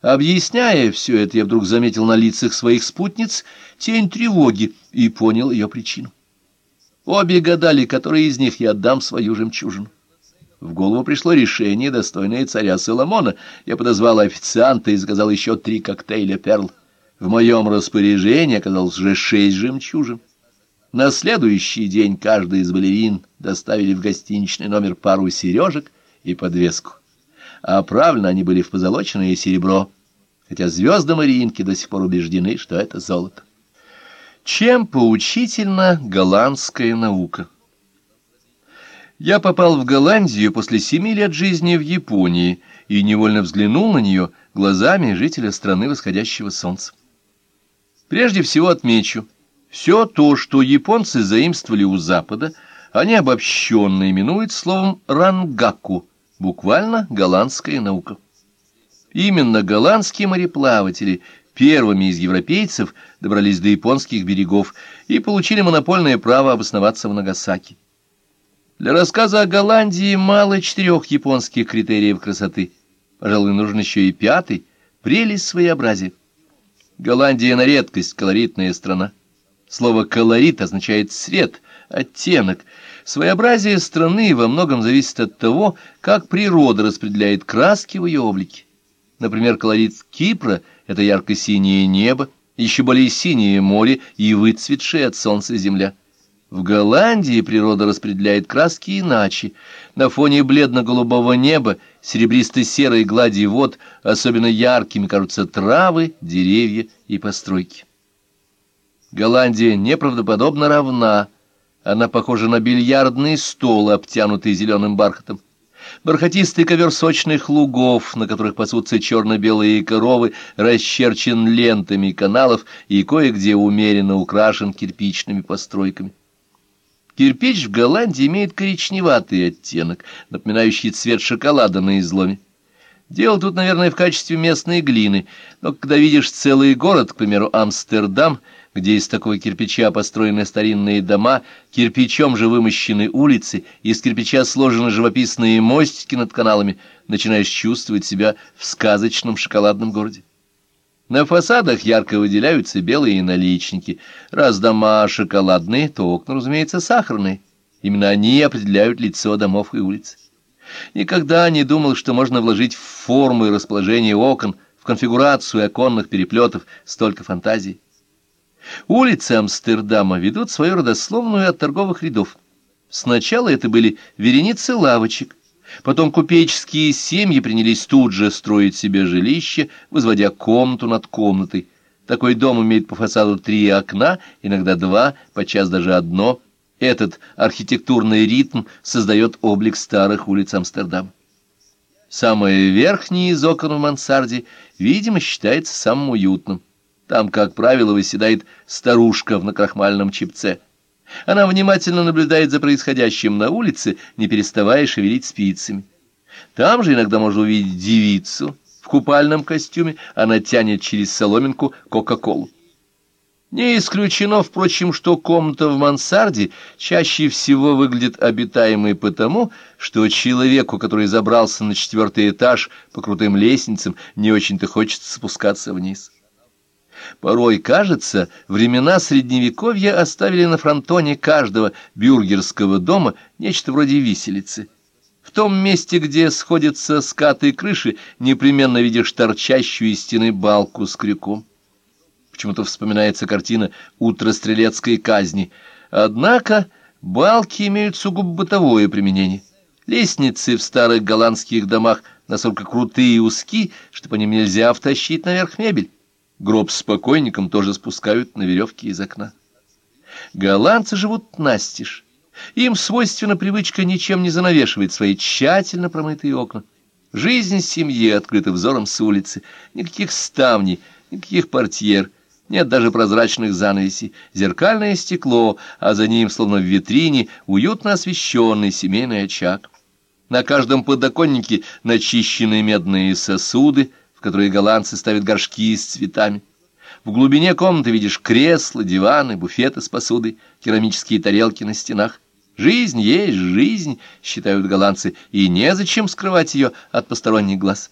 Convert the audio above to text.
Объясняя все это, я вдруг заметил на лицах своих спутниц тень тревоги и понял ее причину. Обе гадали, которой из них я отдам свою жемчужину. В голову пришло решение, достойное царя Соломона. Я подозвал официанта и заказал еще три коктейля «Перл». В моем распоряжении оказалось уже шесть жемчужин. На следующий день каждый из балерин доставили в гостиничный номер пару сережек и подвеску. А оправлены они были в позолоченное серебро, хотя звезды Мариинки до сих пор убеждены, что это золото. Чем поучительна голландская наука? Я попал в Голландию после семи лет жизни в Японии и невольно взглянул на нее глазами жителя страны восходящего солнца. Прежде всего отмечу, все то, что японцы заимствовали у Запада, они обобщенно именуют словом «рангаку», буквально «голландская наука». Именно голландские мореплаватели первыми из европейцев добрались до японских берегов и получили монопольное право обосноваться в Нагасаки. Для рассказа о Голландии мало четырех японских критериев красоты. Пожалуй, нужен еще и пятый — прелесть своеобразия. Голландия на редкость колоритная страна. Слово «колорит» означает цвет, оттенок. Своеобразие страны во многом зависит от того, как природа распределяет краски в ее облике. Например, колорит Кипра — это ярко-синее небо, еще более синее море и выцветшая от солнца земля. В Голландии природа распределяет краски иначе. На фоне бледно-голубого неба, серебристо-серой глади вод, особенно яркими кажутся травы, деревья и постройки. Голландия неправдоподобно равна. Она похожа на бильярдный стол, обтянутый зеленым бархатом. Бархатистый ковер сочных лугов, на которых пасутся черно-белые коровы, расчерчен лентами каналов и кое-где умеренно украшен кирпичными постройками. Кирпич в Голландии имеет коричневатый оттенок, напоминающий цвет шоколада на изломе. Дело тут, наверное, в качестве местной глины, но когда видишь целый город, к примеру, Амстердам, где из такого кирпича построены старинные дома, кирпичом же вымощены улицы, из кирпича сложены живописные мостики над каналами, начинаешь чувствовать себя в сказочном шоколадном городе. На фасадах ярко выделяются белые наличники. Раз дома шоколадные, то окна, разумеется, сахарные. Именно они определяют лицо домов и улиц. Никогда не думал, что можно вложить в форму и расположение окон, в конфигурацию оконных переплетов столько фантазий. Улицы Амстердама ведут свою родословную от торговых рядов. Сначала это были вереницы лавочек, Потом купеческие семьи принялись тут же строить себе жилище, возводя комнату над комнатой. Такой дом имеет по фасаду три окна, иногда два, подчас даже одно. Этот архитектурный ритм создает облик старых улиц Амстердама. Самое верхнее из окон в мансарде, видимо, считается самым уютным. Там, как правило, выседает старушка в накрахмальном чипце — она внимательно наблюдает за происходящим на улице, не переставая шевелить спицами. Там же иногда можно увидеть девицу в купальном костюме, она тянет через соломинку Кока-Колу. Не исключено, впрочем, что комната в мансарде чаще всего выглядит обитаемой потому, что человеку, который забрался на четвертый этаж по крутым лестницам, не очень-то хочется спускаться вниз. Порой, кажется, времена Средневековья оставили на фронтоне каждого бюргерского дома нечто вроде виселицы. В том месте, где сходятся скаты и крыши, непременно видишь торчащую из стены балку с крюком. Почему-то вспоминается картина «Утро стрелецкой казни». Однако балки имеют сугубо бытовое применение. Лестницы в старых голландских домах настолько крутые и узки, что по ним нельзя втащить наверх мебель. Гроб с покойником тоже спускают на веревке из окна. Голландцы живут настежь. Им свойственна привычка ничем не занавешивать свои тщательно промытые окна. Жизнь семьи открыта взором с улицы. Никаких ставней, никаких портьер, нет даже прозрачных занавесей. Зеркальное стекло, а за ним, словно в витрине, уютно освещенный семейный очаг. На каждом подоконнике начищенные медные сосуды, в которые голландцы ставят горшки с цветами. В глубине комнаты видишь кресла, диваны, буфеты с посудой, керамические тарелки на стенах. Жизнь есть жизнь, считают голландцы, и незачем скрывать ее от посторонних глаз.